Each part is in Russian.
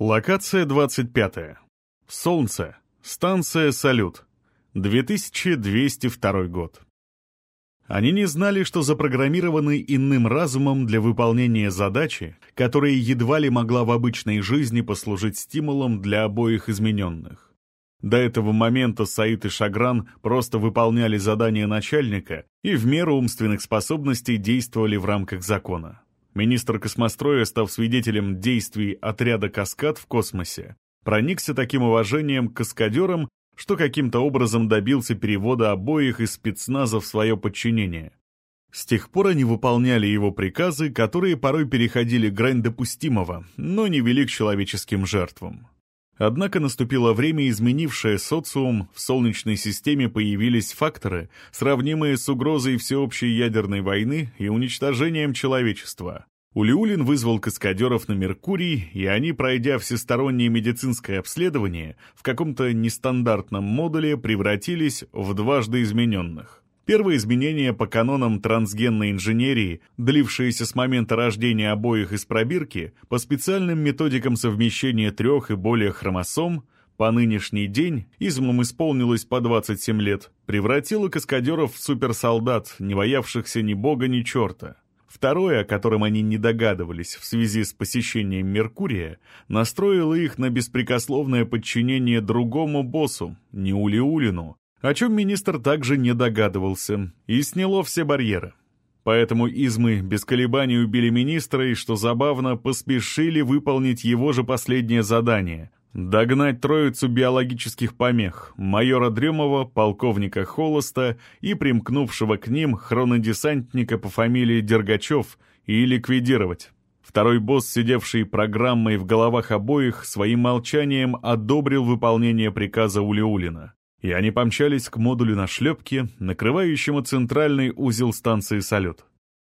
Локация 25. Солнце. Станция «Салют». 2202 год. Они не знали, что запрограммированы иным разумом для выполнения задачи, которая едва ли могла в обычной жизни послужить стимулом для обоих измененных. До этого момента Саид и Шагран просто выполняли задания начальника и в меру умственных способностей действовали в рамках закона. Министр космостроя, став свидетелем действий отряда «Каскад» в космосе, проникся таким уважением к каскадерам, что каким-то образом добился перевода обоих из спецназа в свое подчинение. С тех пор они выполняли его приказы, которые порой переходили грань допустимого, но не вели к человеческим жертвам. Однако наступило время, изменившее социум, в Солнечной системе появились факторы, сравнимые с угрозой всеобщей ядерной войны и уничтожением человечества. Улиулин вызвал каскадеров на Меркурий, и они, пройдя всестороннее медицинское обследование, в каком-то нестандартном модуле превратились в дважды измененных. Первое изменение по канонам трансгенной инженерии, длившееся с момента рождения обоих из пробирки, по специальным методикам совмещения трех и более хромосом, по нынешний день, измом исполнилось по 27 лет, превратило каскадеров в суперсолдат, не боявшихся ни бога, ни черта. Второе, о котором они не догадывались в связи с посещением Меркурия, настроило их на беспрекословное подчинение другому боссу, Неулиулину, о чем министр также не догадывался, и сняло все барьеры. Поэтому измы без колебаний убили министра и, что забавно, поспешили выполнить его же последнее задание — догнать троицу биологических помех, майора Дремова, полковника Холоста и примкнувшего к ним хронодесантника по фамилии Дергачев и ликвидировать. Второй босс, сидевший программой в головах обоих, своим молчанием одобрил выполнение приказа Улиулина и они помчались к модулю на шлепке, накрывающему центральный узел станции «Салют».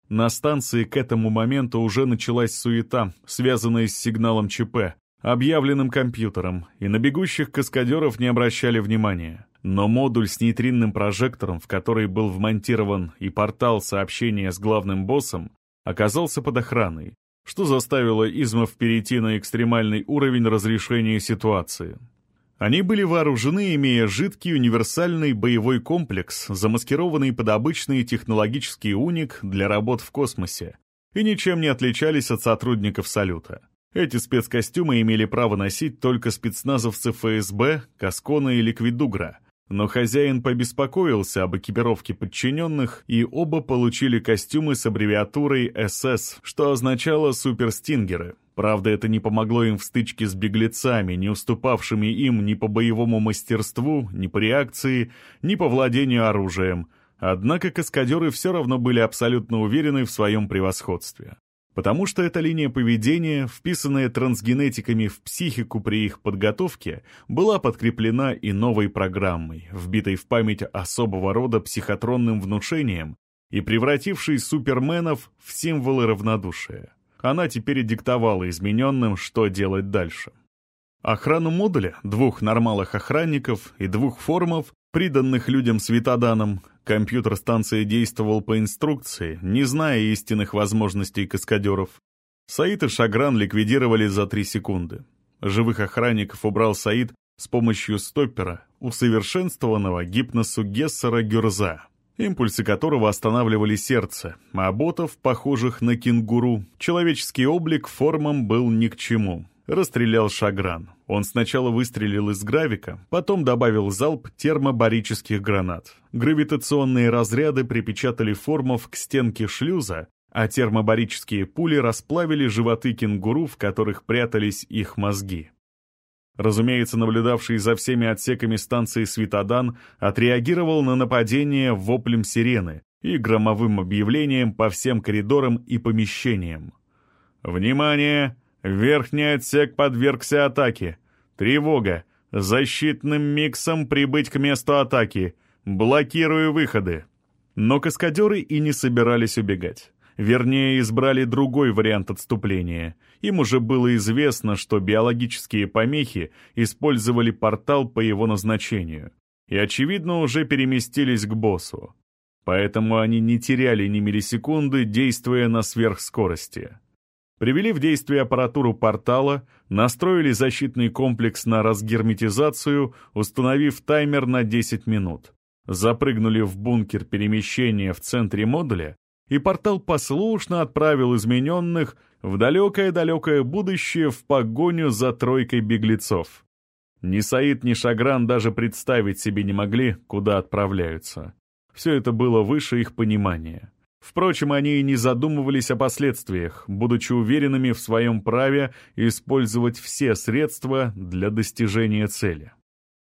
На станции к этому моменту уже началась суета, связанная с сигналом ЧП, объявленным компьютером, и на бегущих каскадеров не обращали внимания. Но модуль с нейтринным прожектором, в который был вмонтирован и портал сообщения с главным боссом, оказался под охраной, что заставило Измов перейти на экстремальный уровень разрешения ситуации. Они были вооружены, имея жидкий универсальный боевой комплекс, замаскированный под обычный технологический уник для работ в космосе, и ничем не отличались от сотрудников «Салюта». Эти спецкостюмы имели право носить только спецназовцы ФСБ, Каскона и Ликвидугра, но хозяин побеспокоился об экипировке подчиненных, и оба получили костюмы с аббревиатурой «СС», что означало «суперстингеры». Правда, это не помогло им в стычке с беглецами, не уступавшими им ни по боевому мастерству, ни по реакции, ни по владению оружием. Однако каскадеры все равно были абсолютно уверены в своем превосходстве. Потому что эта линия поведения, вписанная трансгенетиками в психику при их подготовке, была подкреплена и новой программой, вбитой в память особого рода психотронным внушением и превратившей суперменов в символы равнодушия. Она теперь диктовала измененным, что делать дальше. Охрану модуля, двух нормалых охранников и двух формов, приданных людям светоданам, компьютер станции действовал по инструкции, не зная истинных возможностей каскадеров. Саид и Шагран ликвидировали за три секунды. Живых охранников убрал Саид с помощью стоппера, усовершенствованного гипносу Гессера Гюрза импульсы которого останавливали сердце, а ботов, похожих на кенгуру, человеческий облик формам был ни к чему. Расстрелял Шагран. Он сначала выстрелил из гравика, потом добавил залп термобарических гранат. Гравитационные разряды припечатали формов к стенке шлюза, а термобарические пули расплавили животы кенгуру, в которых прятались их мозги. Разумеется, наблюдавший за всеми отсеками станции Светодан отреагировал на нападение воплем сирены и громовым объявлением по всем коридорам и помещениям. «Внимание! Верхний отсек подвергся атаке. Тревога! Защитным миксом прибыть к месту атаки. Блокирую выходы!» Но каскадеры и не собирались убегать. Вернее, избрали другой вариант отступления. Им уже было известно, что биологические помехи использовали портал по его назначению. И, очевидно, уже переместились к боссу. Поэтому они не теряли ни миллисекунды, действуя на сверхскорости. Привели в действие аппаратуру портала, настроили защитный комплекс на разгерметизацию, установив таймер на 10 минут. Запрыгнули в бункер перемещения в центре модуля, и портал послушно отправил измененных в далекое-далекое будущее в погоню за тройкой беглецов. Ни Саид, ни Шагран даже представить себе не могли, куда отправляются. Все это было выше их понимания. Впрочем, они и не задумывались о последствиях, будучи уверенными в своем праве использовать все средства для достижения цели.